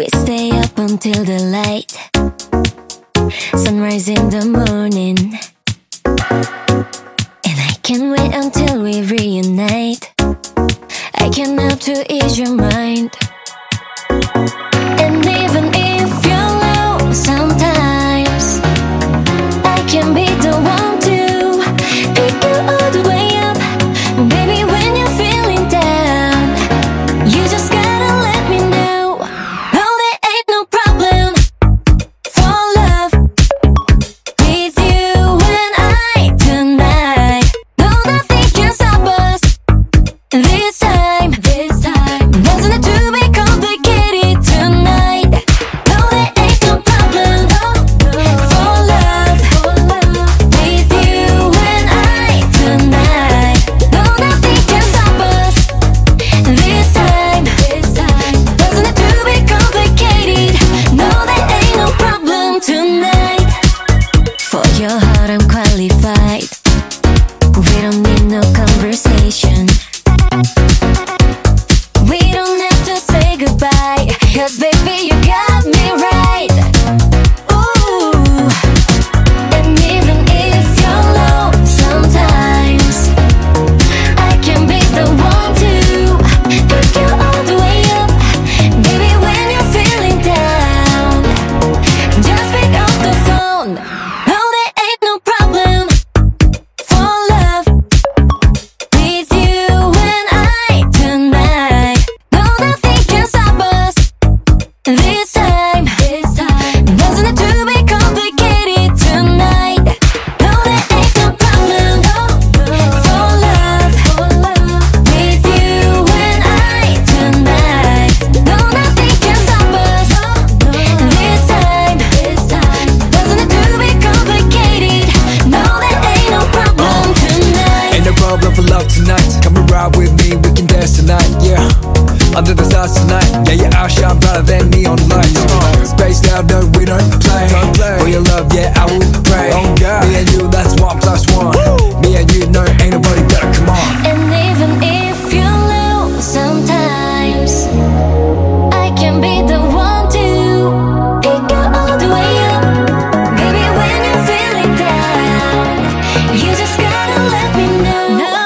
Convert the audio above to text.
We stay up until the light. Sunrise in the morning. And I can't wait until we reunite. I can help to ease your mind. And even qualified. We don't need no conversation. We don't have to say goodbye, cause Yeah, you are shine brighter than neon lights. Space on, out, no, we don't play. Don't play. For your love, yeah, I will pray. Oh God. Me and you, that's one plus one. Woo. Me and you, no, ain't nobody better. Come on. And even if you lose sometimes, I can be the one to pick you all the way up. Baby, when you're feeling down, you just gotta let me know. No.